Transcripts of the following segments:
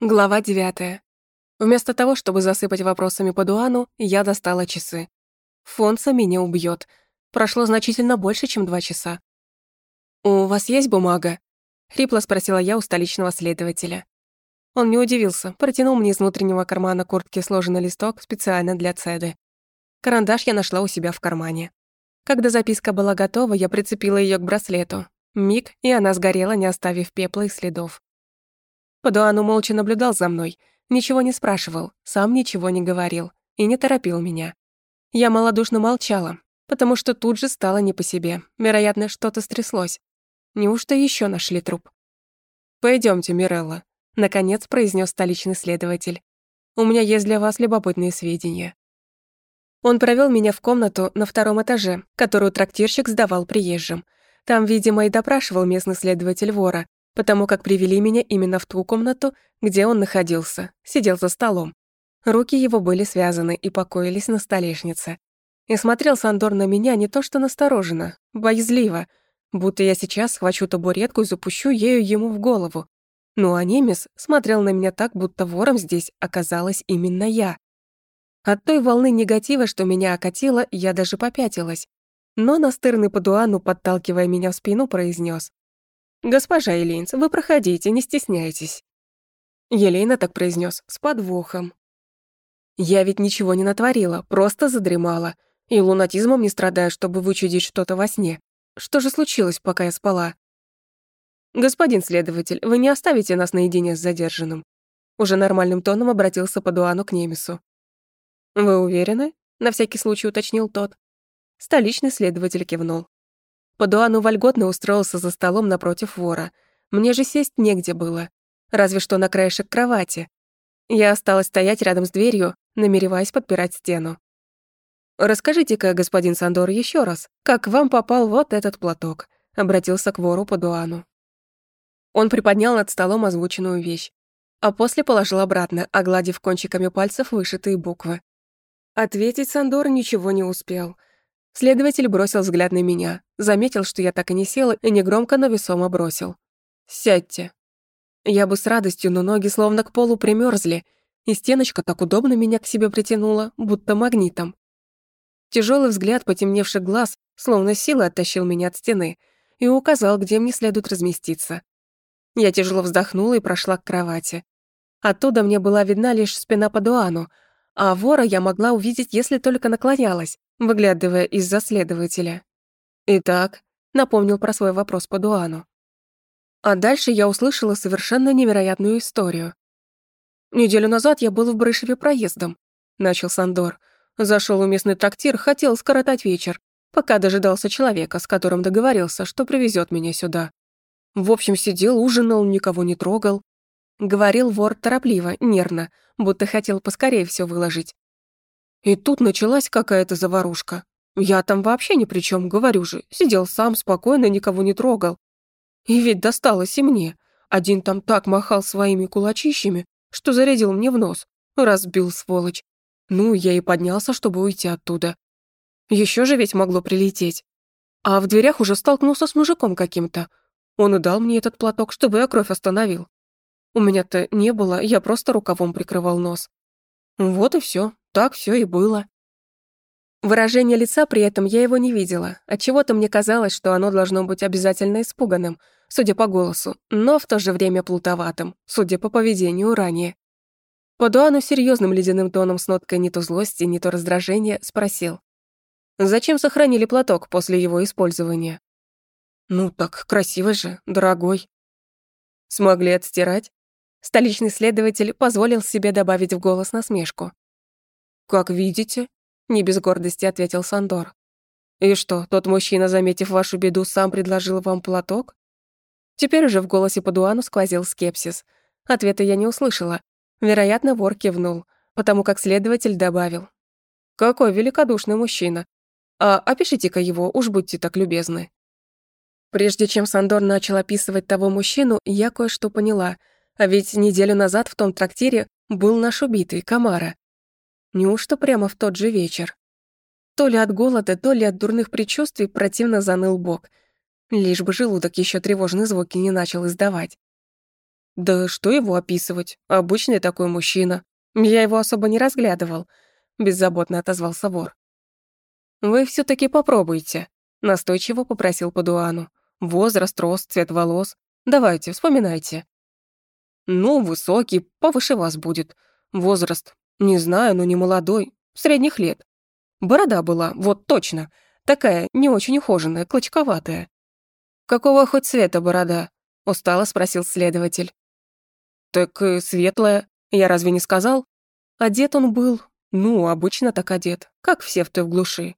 Глава 9. Вместо того, чтобы засыпать вопросами по Дуану, я достала часы. Фонса меня убьет. Прошло значительно больше, чем два часа. «У вас есть бумага?» — хрипло спросила я у столичного следователя. Он не удивился, протянул мне из внутреннего кармана куртки сложенный листок специально для Цеды. Карандаш я нашла у себя в кармане. Когда записка была готова, я прицепила ее к браслету. Миг, и она сгорела, не оставив пепла и следов. Падуану молча наблюдал за мной, ничего не спрашивал, сам ничего не говорил и не торопил меня. Я малодушно молчала, потому что тут же стало не по себе. Вероятно, что-то стряслось. Неужто еще нашли труп? Пойдемте, Мирелла», — наконец произнес столичный следователь. «У меня есть для вас любопытные сведения». Он провел меня в комнату на втором этаже, которую трактирщик сдавал приезжим. Там, видимо, и допрашивал местный следователь вора, потому как привели меня именно в ту комнату, где он находился, сидел за столом. Руки его были связаны и покоились на столешнице. И смотрел Сандор на меня не то что настороженно, боязливо, будто я сейчас схвачу табуретку и запущу ею ему в голову. Ну а Немес смотрел на меня так, будто вором здесь оказалась именно я. От той волны негатива, что меня окатило, я даже попятилась. Но настырный Падуану, подталкивая меня в спину, произнес: «Госпожа Элейнс, вы проходите, не стесняйтесь». Елена так произнес с подвохом. «Я ведь ничего не натворила, просто задремала. И лунатизмом не страдаю, чтобы вычудить что-то во сне. Что же случилось, пока я спала?» «Господин следователь, вы не оставите нас наедине с задержанным?» Уже нормальным тоном обратился по Дуану к Немесу. «Вы уверены?» — на всякий случай уточнил тот. Столичный следователь кивнул. Падуану вольготно устроился за столом напротив вора. Мне же сесть негде было, разве что на краешек кровати. Я осталась стоять рядом с дверью, намереваясь подпирать стену. «Расскажите-ка, господин Сандор, еще раз, как вам попал вот этот платок?» — обратился к вору Падуану. Он приподнял над столом озвученную вещь, а после положил обратно, огладив кончиками пальцев вышитые буквы. Ответить Сандор ничего не успел — Следователь бросил взгляд на меня, заметил, что я так и не села, и негромко, но весомо бросил. «Сядьте». Я бы с радостью, но ноги словно к полу примерзли, и стеночка так удобно меня к себе притянула, будто магнитом. Тяжелый взгляд потемневших глаз, словно силой оттащил меня от стены и указал, где мне следует разместиться. Я тяжело вздохнула и прошла к кровати. Оттуда мне была видна лишь спина по дуану, а вора я могла увидеть, если только наклонялась, выглядывая из-за следователя. «Итак», — напомнил про свой вопрос по Дуану. А дальше я услышала совершенно невероятную историю. «Неделю назад я был в Брышеве проездом», — начал Сандор. Зашел в местный трактир, хотел скоротать вечер, пока дожидался человека, с которым договорился, что привезет меня сюда. В общем, сидел, ужинал, никого не трогал. Говорил вор торопливо, нервно, будто хотел поскорее все выложить. И тут началась какая-то заварушка. Я там вообще ни при чем, говорю же. Сидел сам, спокойно, никого не трогал. И ведь досталось и мне. Один там так махал своими кулачищами, что зарядил мне в нос. Разбил, сволочь. Ну, я и поднялся, чтобы уйти оттуда. Еще же ведь могло прилететь. А в дверях уже столкнулся с мужиком каким-то. Он и дал мне этот платок, чтобы я кровь остановил. У меня-то не было, я просто рукавом прикрывал нос. Вот и все. Так все и было. Выражение лица при этом я его не видела. Отчего-то мне казалось, что оно должно быть обязательно испуганным, судя по голосу, но в то же время плутоватым, судя по поведению ранее. По серьезным ледяным тоном с ноткой не то злости, не то раздражения спросил. «Зачем сохранили платок после его использования?» «Ну так красиво же, дорогой». «Смогли отстирать?» Столичный следователь позволил себе добавить в голос насмешку. «Как видите», — не без гордости ответил Сандор. «И что, тот мужчина, заметив вашу беду, сам предложил вам платок?» Теперь уже в голосе Падуану сквозил скепсис. Ответа я не услышала. Вероятно, вор кивнул, потому как следователь добавил. «Какой великодушный мужчина! А опишите-ка его, уж будьте так любезны». Прежде чем Сандор начал описывать того мужчину, я кое-что поняла. А ведь неделю назад в том трактире был наш убитый, Камара. Неужто прямо в тот же вечер? То ли от голода, то ли от дурных предчувствий противно заныл бок. Лишь бы желудок еще тревожные звуки не начал издавать. Да что его описывать? Обычный такой мужчина. Я его особо не разглядывал. Беззаботно отозвался вор. Вы все таки попробуйте. Настойчиво попросил Падуану. Возраст, рост, цвет волос. Давайте, вспоминайте. Ну, высокий, повыше вас будет. Возраст, не знаю, но не молодой, средних лет. Борода была, вот точно. Такая, не очень ухоженная, клочковатая. «Какого хоть цвета борода?» — устало спросил следователь. «Так э, светлая, я разве не сказал?» Одет он был, ну, обычно так одет, как все в той в глуши.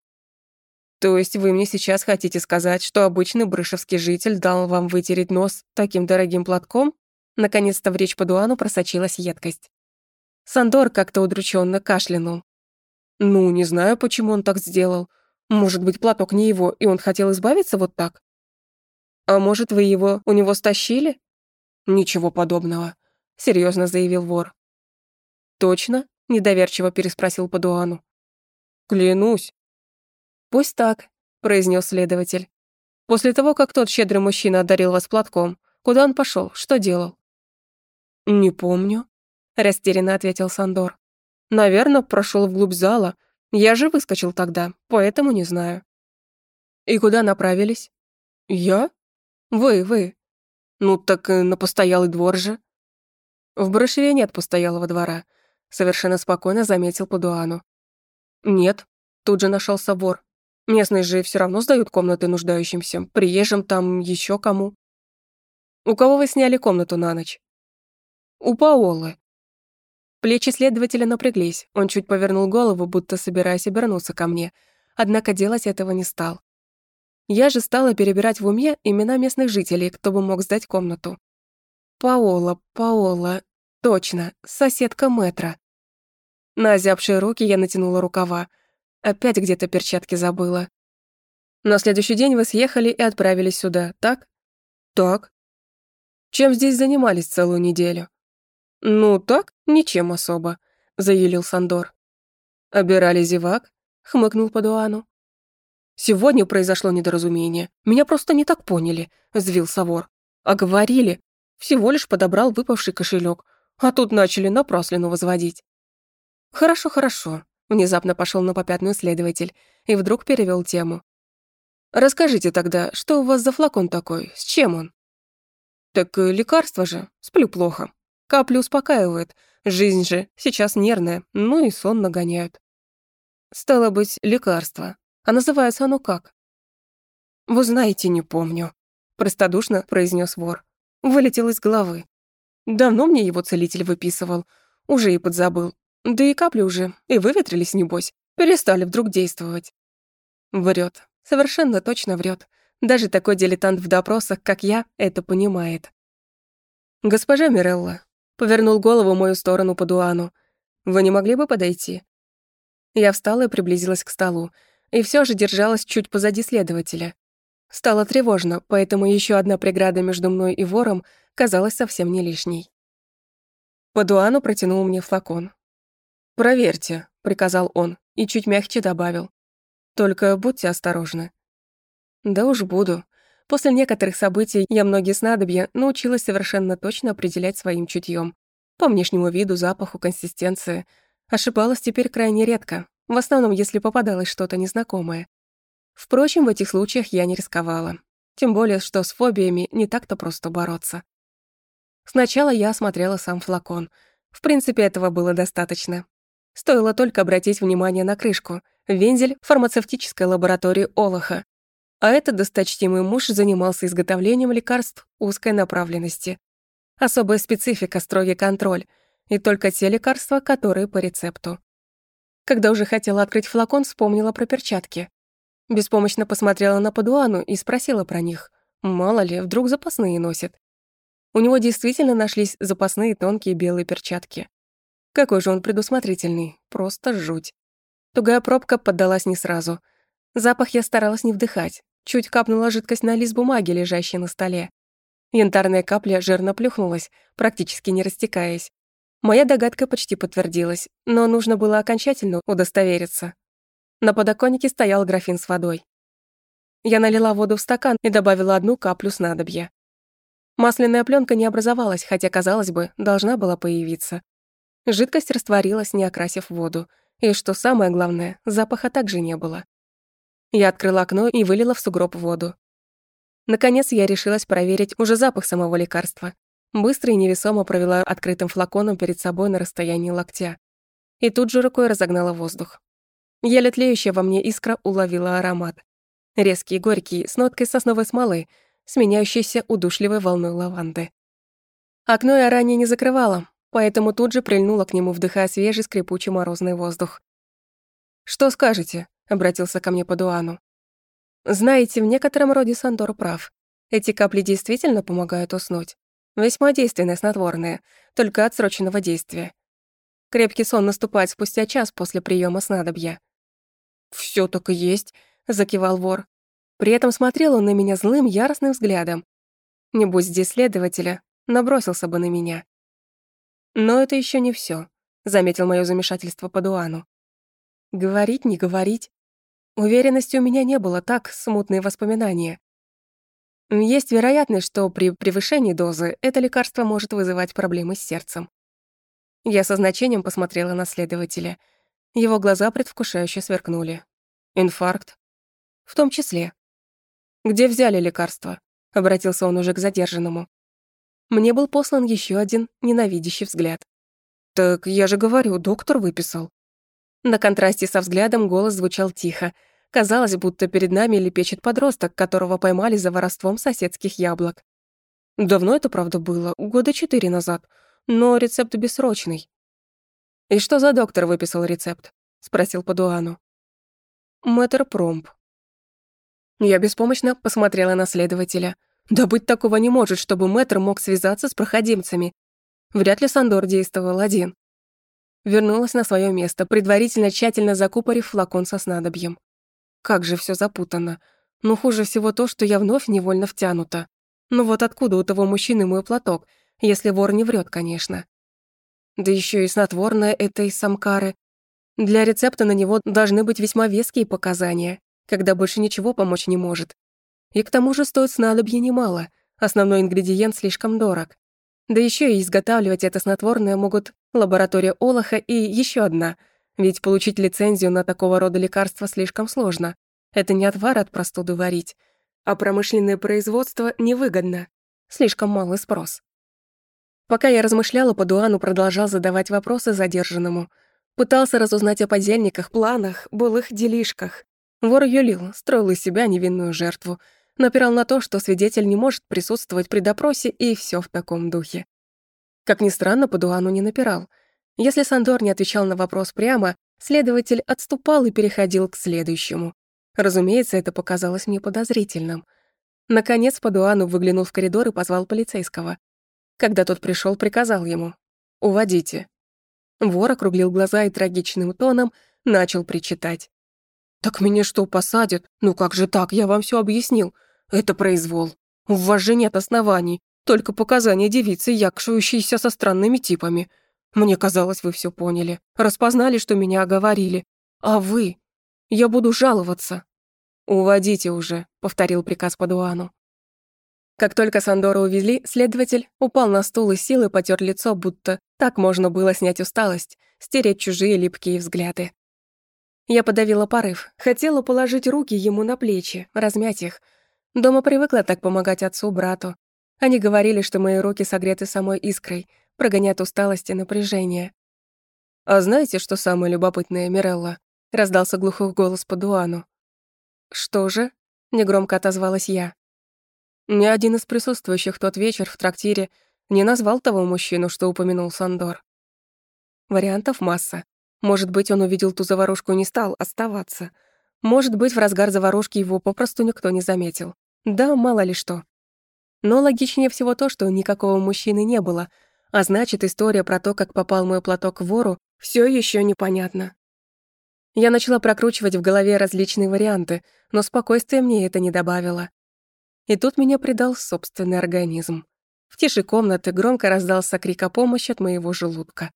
То есть вы мне сейчас хотите сказать, что обычный брышевский житель дал вам вытереть нос таким дорогим платком? Наконец-то в речь Падуану просочилась едкость. Сандор как-то удрученно кашлянул. Ну, не знаю, почему он так сделал. Может быть, платок не его, и он хотел избавиться вот так? А может, вы его у него стащили? Ничего подобного, серьезно заявил вор. Точно? недоверчиво переспросил Падуану. Клянусь. Пусть так, произнес следователь. После того, как тот щедрый мужчина одарил вас платком, куда он пошел, что делал? Не помню, растерянно ответил Сандор. Наверное, прошел вглубь зала. Я же выскочил тогда, поэтому не знаю. И куда направились? Я? Вы, вы. Ну так на постоялый двор же. В Брашеве нет постоялого двора, совершенно спокойно заметил Падуану. Нет, тут же нашел собор. Местные же все равно сдают комнаты нуждающимся, приезжим там еще кому. У кого вы сняли комнату на ночь? У Паолы. Плечи следователя напряглись. Он чуть повернул голову, будто собираясь обернуться ко мне. Однако делать этого не стал. Я же стала перебирать в уме имена местных жителей, кто бы мог сдать комнату. Паола, Паола, точно, соседка Метра. На озябшие руки я натянула рукава. Опять где-то перчатки забыла. На следующий день вы съехали и отправились сюда, так? Так. Чем здесь занимались целую неделю? Ну, так, ничем особо, заявил Сандор. Обирали зевак, хмыкнул Падуану. Сегодня произошло недоразумение. Меня просто не так поняли, взвился вор. А говорили, всего лишь подобрал выпавший кошелек, а тут начали напраслину возводить. Хорошо, хорошо, внезапно пошел на попятную следователь и вдруг перевел тему. Расскажите тогда, что у вас за флакон такой, с чем он? Так э, лекарство же, сплю плохо. Капли успокаивают, жизнь же сейчас нервная, ну и сон нагоняют. Стало быть, лекарство. А называется оно как? Вы знаете, не помню, простодушно произнес вор. Вылетел из головы. Давно мне его целитель выписывал, уже и подзабыл. Да и капли уже, и выветрились, небось, перестали вдруг действовать. Врет, совершенно точно врет. Даже такой дилетант в допросах, как я, это понимает. «Госпожа Мирелла», — повернул голову в мою сторону по дуану, «вы не могли бы подойти?» Я встала и приблизилась к столу, и все же держалась чуть позади следователя. Стало тревожно, поэтому еще одна преграда между мной и вором казалась совсем не лишней. Падуану протянул мне флакон. «Проверьте», — приказал он и чуть мягче добавил. «Только будьте осторожны». «Да уж буду. После некоторых событий я многие снадобья научилась совершенно точно определять своим чутьем. По внешнему виду, запаху, консистенции. Ошибалась теперь крайне редко, в основном, если попадалось что-то незнакомое. Впрочем, в этих случаях я не рисковала. Тем более, что с фобиями не так-то просто бороться. Сначала я осмотрела сам флакон. В принципе, этого было достаточно. Стоило только обратить внимание на крышку. Вензель фармацевтической лаборатории Олаха. А этот досточтимый муж занимался изготовлением лекарств узкой направленности. Особая специфика, строгий контроль. И только те лекарства, которые по рецепту. Когда уже хотела открыть флакон, вспомнила про перчатки. Беспомощно посмотрела на Падуану и спросила про них. Мало ли, вдруг запасные носит. У него действительно нашлись запасные тонкие белые перчатки. Какой же он предусмотрительный, просто жуть. Тугая пробка поддалась не сразу. Запах я старалась не вдыхать. Чуть капнула жидкость на лист бумаги, лежащий на столе. Янтарная капля жирно плюхнулась, практически не растекаясь. Моя догадка почти подтвердилась, но нужно было окончательно удостовериться. На подоконнике стоял графин с водой. Я налила воду в стакан и добавила одну каплю снадобья. Масляная пленка не образовалась, хотя, казалось бы, должна была появиться. Жидкость растворилась, не окрасив воду. И, что самое главное, запаха также не было. Я открыла окно и вылила в сугроб воду. Наконец я решилась проверить уже запах самого лекарства. Быстро и невесомо провела открытым флаконом перед собой на расстоянии локтя. И тут же рукой разогнала воздух. Еле тлеющая во мне искра уловила аромат. Резкий и горький, с ноткой сосновой смолы, сменяющейся удушливой волной лаванды. Окно я ранее не закрывала, поэтому тут же прильнула к нему, вдыхая свежий скрипучий морозный воздух. «Что скажете?» — обратился ко мне Падуану. «Знаете, в некотором роде Сандор прав. Эти капли действительно помогают уснуть. Весьма действенное снотворное, только отсроченного действия. Крепкий сон наступает спустя час после приема снадобья. Все так и есть», — закивал вор. При этом смотрел он на меня злым, яростным взглядом. Не будь здесь следователя, набросился бы на меня. Но это еще не все, заметил мое замешательство по Дуану. Говорить, не говорить. Уверенности у меня не было, так, смутные воспоминания. Есть вероятность, что при превышении дозы это лекарство может вызывать проблемы с сердцем. Я со значением посмотрела на следователя. Его глаза предвкушающе сверкнули. Инфаркт? В том числе. Где взяли лекарство? Обратился он уже к задержанному. Мне был послан еще один ненавидящий взгляд. Так я же говорю, доктор выписал. На контрасте со взглядом голос звучал тихо, Казалось, будто перед нами лепечет подросток, которого поймали за воровством соседских яблок. Давно это, правда, было, года четыре назад, но рецепт бессрочный. «И что за доктор выписал рецепт?» — спросил Падуану. «Мэтр Промп». Я беспомощно посмотрела на следователя. Да быть такого не может, чтобы мэтр мог связаться с проходимцами. Вряд ли Сандор действовал один. Вернулась на свое место, предварительно тщательно закупорив флакон со снадобьем. Как же все запутано. Но хуже всего то, что я вновь невольно втянута. Ну вот откуда у того мужчины мой платок, если вор не врет, конечно. Да еще и снотворное это из самкары. Для рецепта на него должны быть весьма веские показания, когда больше ничего помочь не может. И к тому же стоит снадобье немало, основной ингредиент слишком дорог. Да еще и изготавливать это снотворное могут лаборатория Олаха и еще одна — ведь получить лицензию на такого рода лекарства слишком сложно. Это не отвар от простуды варить, а промышленное производство невыгодно. Слишком малый спрос. Пока я размышляла, Падуану продолжал задавать вопросы задержанному. Пытался разузнать о подельниках, планах, былых делишках. Вор юлил, строил из себя невинную жертву. Напирал на то, что свидетель не может присутствовать при допросе, и все в таком духе. Как ни странно, Падуану не напирал — если Сандор не отвечал на вопрос прямо, следователь отступал и переходил к следующему. Разумеется, это показалось мне подозрительным. Наконец, Падуану выглянул в коридор и позвал полицейского. Когда тот пришел, приказал ему «Уводите». Вор округлил глаза и трагичным тоном начал причитать. «Так меня что, посадят? Ну как же так? Я вам все объяснил. Это произвол. У вас же нет оснований, только показания девицы, якшающейся со странными типами. Мне казалось, вы все поняли, распознали, что меня оговорили. А вы? Я буду жаловаться. Уводите уже, повторил приказ Падуану. Как только Сандора увезли, следователь упал на стул и силой потер лицо, будто так можно было снять усталость, стереть чужие липкие взгляды. Я подавила порыв, хотела положить руки ему на плечи, размять их. Дома привыкла так помогать отцу, брату. Они говорили, что мои руки согреты самой искрой, прогонят усталость и напряжение. «А знаете, что самое любопытное, Мирелла?» — раздался глухой голос по Дуану. «Что же?» — негромко отозвалась я. Ни один из присутствующих тот вечер в трактире не назвал того мужчину, что упомянул Сандор. Вариантов масса. Может быть, он увидел ту заварушку и не стал оставаться. Может быть, в разгар заварушки его попросту никто не заметил. Да, мало ли что. Но логичнее всего то, что никакого мужчины не было — а значит, история про то, как попал мой платок в вору, все еще непонятна. Я начала прокручивать в голове различные варианты, но спокойствия мне это не добавило. И тут меня предал собственный организм. В тише комнаты громко раздался крик о помощи от моего желудка.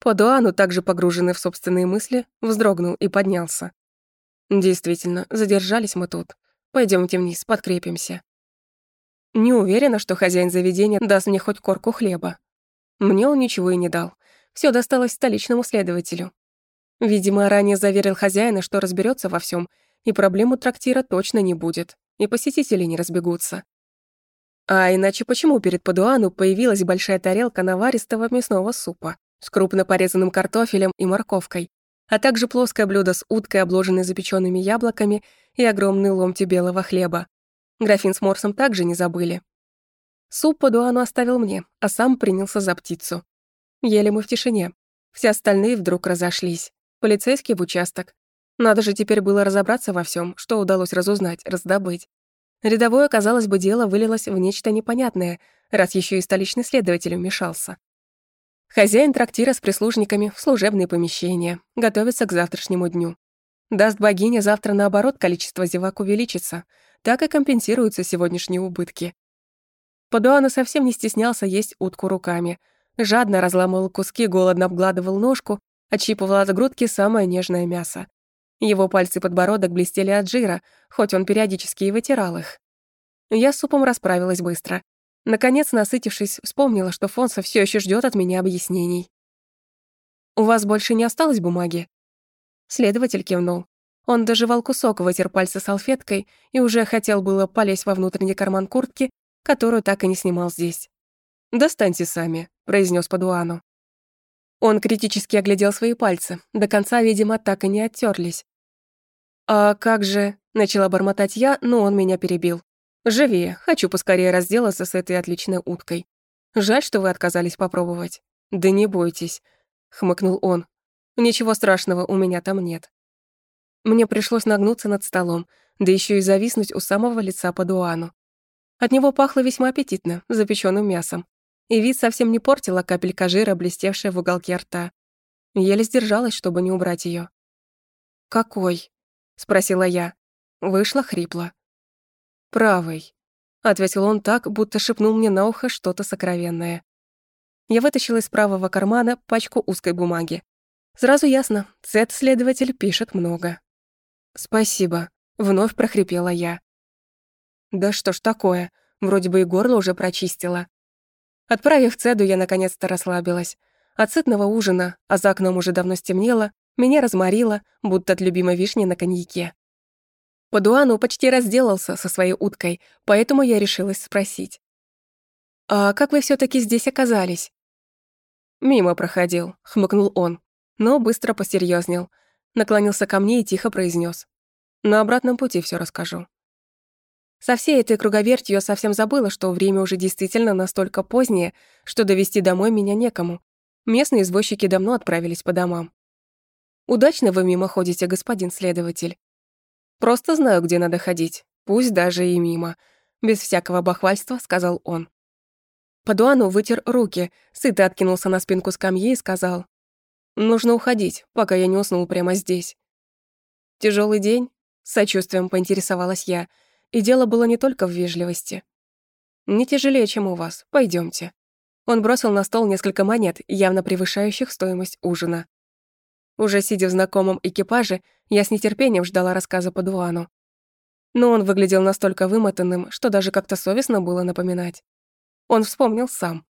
Подуану, также погруженный в собственные мысли, вздрогнул и поднялся. Действительно, задержались мы тут. Пойдемте вниз, подкрепимся. Не уверена, что хозяин заведения даст мне хоть корку хлеба. Мне он ничего и не дал. Все досталось столичному следователю. Видимо, ранее заверил хозяина, что разберется во всем, и проблему трактира точно не будет, и посетители не разбегутся. А иначе почему перед Падуану появилась большая тарелка наваристого мясного супа с крупно порезанным картофелем и морковкой, а также плоское блюдо с уткой, обложенной запеченными яблоками, и огромный ломти белого хлеба. Графин с морсом также не забыли. Суп Падуану оставил мне, а сам принялся за птицу. Ели мы в тишине. Все остальные вдруг разошлись. Полицейский в участок. Надо же теперь было разобраться во всем, что удалось разузнать, раздобыть. Рядовое, казалось бы, дело вылилось в нечто непонятное, раз еще и столичный следователь вмешался. Хозяин трактира с прислужниками в служебные помещения, готовится к завтрашнему дню. Даст богиня, завтра наоборот количество зевак увеличится, так и компенсируются сегодняшние убытки. Падуана совсем не стеснялся есть утку руками, жадно разламывал куски, голодно обгладывал ножку, отщипывал от грудки самое нежное мясо. Его пальцы подбородок блестели от жира, хоть он периодически и вытирал их. Я с супом расправилась быстро. Наконец, насытившись, вспомнила, что Фонса все еще ждет от меня объяснений. «У вас больше не осталось бумаги?» Следователь кивнул. Он доживал кусок, вытер пальцы салфеткой и уже хотел было полезть во внутренний карман куртки, которую так и не снимал здесь. «Достаньте сами», — произнес Падуану. Он критически оглядел свои пальцы, до конца, видимо, так и не оттерлись. «А как же...» — начала бормотать я, но он меня перебил. «Живее, хочу поскорее разделаться с этой отличной уткой. Жаль, что вы отказались попробовать». «Да не бойтесь», — хмыкнул он. «Ничего страшного у меня там нет». Мне пришлось нагнуться над столом, да еще и зависнуть у самого лица по дуану. От него пахло весьма аппетитно, запеченным мясом. И вид совсем не портила капелька жира, блестевшая в уголке рта. Еле сдержалась, чтобы не убрать ее. «Какой?» — спросила я. Вышла хрипло. «Правый», — ответил он так, будто шепнул мне на ухо что-то сокровенное. Я вытащила из правого кармана пачку узкой бумаги. Сразу ясно, цет-следователь пишет много. «Спасибо», — вновь прохрипела я. «Да что ж такое, вроде бы и горло уже прочистила. Отправив Цеду, я наконец-то расслабилась. От сытного ужина, а за окном уже давно стемнело, меня разморило, будто от любимой вишни на коньяке. Падуану почти разделался со своей уткой, поэтому я решилась спросить. «А как вы все таки здесь оказались?» «Мимо проходил», — хмыкнул он, но быстро посерьезнел, наклонился ко мне и тихо произнес: «На обратном пути все расскажу». Со всей этой круговертью я совсем забыла, что время уже действительно настолько позднее, что довести домой меня некому. Местные извозчики давно отправились по домам. Удачно вы мимо ходите, господин следователь. Просто знаю, где надо ходить, пусть даже и мимо. Без всякого бахвальства сказал он. Падуану вытер руки, сыто откинулся на спинку скамьи и сказал. «Нужно уходить, пока я не уснул прямо здесь». Тяжелый день?» — сочувствием поинтересовалась я — и дело было не только в вежливости. «Не тяжелее, чем у вас. Пойдемте. Он бросил на стол несколько монет, явно превышающих стоимость ужина. Уже сидя в знакомом экипаже, я с нетерпением ждала рассказа по Дуану. Но он выглядел настолько вымотанным, что даже как-то совестно было напоминать. Он вспомнил сам.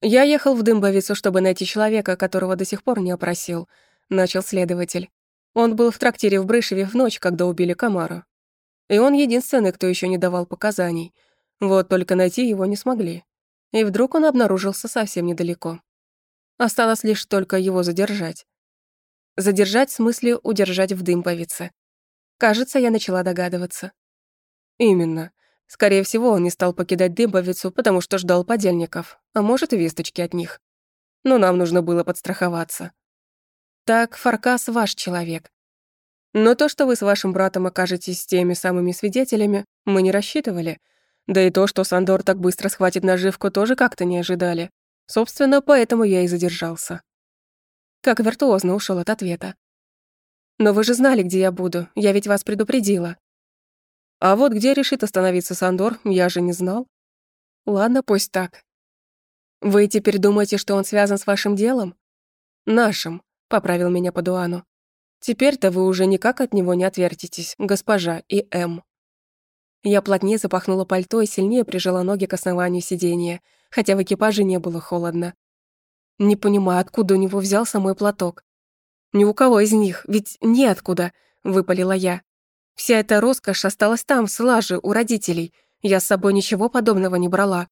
«Я ехал в Дымбовицу, чтобы найти человека, которого до сих пор не опросил», — начал следователь. Он был в трактире в Брышеве в ночь, когда убили Камару. И он единственный, кто еще не давал показаний. Вот только найти его не смогли. И вдруг он обнаружился совсем недалеко. Осталось лишь только его задержать. Задержать в смысле удержать в дымповице. Кажется, я начала догадываться. Именно. Скорее всего, он не стал покидать дымповицу, потому что ждал подельников, а может, и весточки от них. Но нам нужно было подстраховаться. Так, Фаркас ваш человек. Но то, что вы с вашим братом окажетесь теми самыми свидетелями, мы не рассчитывали. Да и то, что Сандор так быстро схватит наживку, тоже как-то не ожидали. Собственно, поэтому я и задержался. Как виртуозно ушел от ответа. Но вы же знали, где я буду, я ведь вас предупредила. А вот где решит остановиться Сандор, я же не знал. Ладно, пусть так. Вы теперь думаете, что он связан с вашим делом? Нашим, поправил меня Падуану. Теперь-то вы уже никак от него не отвертитесь, госпожа и М. Я плотнее запахнула пальто и сильнее прижала ноги к основанию сиденья, хотя в экипаже не было холодно. Не понимаю, откуда у него взялся мой платок. «Ни у кого из них, ведь неоткуда», — выпалила я. «Вся эта роскошь осталась там, в слаже, у родителей. Я с собой ничего подобного не брала.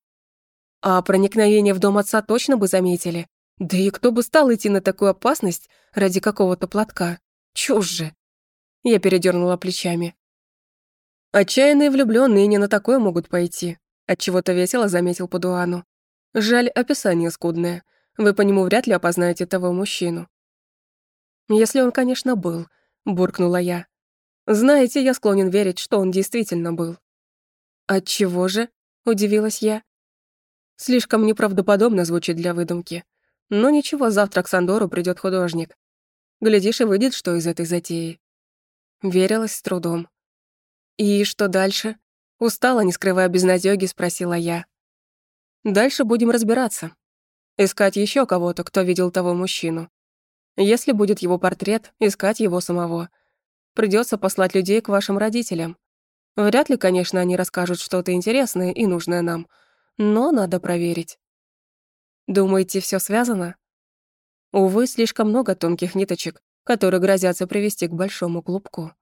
А проникновение в дом отца точно бы заметили. Да и кто бы стал идти на такую опасность ради какого-то платка? Чушь же!» Я передернула плечами. Отчаянные влюбленные не на такое могут пойти. Отчего-то весело заметил Падуану. Жаль, описание скудное. Вы по нему вряд ли опознаете того мужчину. Если он, конечно, был, буркнула я. Знаете, я склонен верить, что он действительно был. Отчего же? удивилась я. Слишком неправдоподобно звучит для выдумки. Но ничего, завтра к Сандору придет художник. Глядишь, и выйдет, что из этой затеи. Верилась с трудом. «И что дальше?» Устала, не скрывая безнадёги, спросила я. «Дальше будем разбираться. Искать еще кого-то, кто видел того мужчину. Если будет его портрет, искать его самого. Придется послать людей к вашим родителям. Вряд ли, конечно, они расскажут что-то интересное и нужное нам, но надо проверить. Думаете, все связано? Увы, слишком много тонких ниточек, которые грозятся привести к большому клубку.